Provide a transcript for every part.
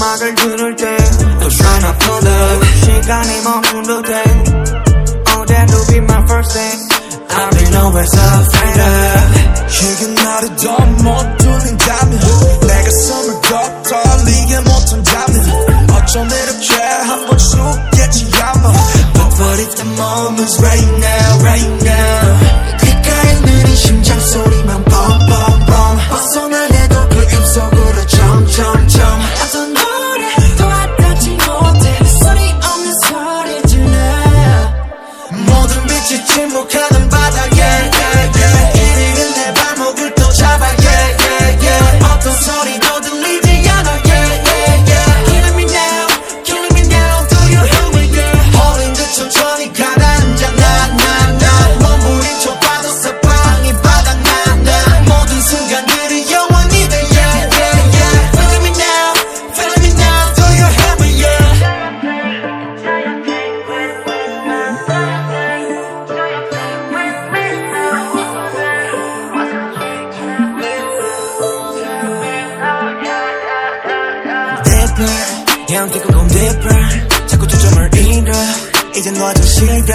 음악을 들을 때 We're trying to pull up 시간이 멈춘 듯해 Oh that will be my first thing I'll be so find up 희게 나를 더못 뚫린다면 내가 숨을 더 떨리게 못한다면 어쩜 이렇게 한번 죽겠지 아마 But, but if the moment's right deeper Yeah I'm thinking go deeper 자꾸 초점을 잃어. 이젠 뭐 와좀 싫어.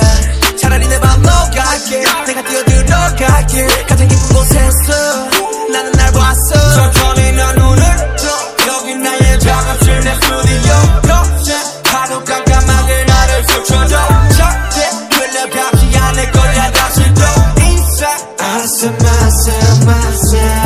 차라리 내맘 녹아게. 내가 뛰어들어 갈게. 가장 깊은 곳에서 나는 날 봤어. 천천히 난 오늘 또 여기 나의 작업실 내 스튜디오 옆에 파도 깜깜하게 나를 스쳐줘. 절대 흘러가지 않을 거야. 다시 또 Inside I said myself myself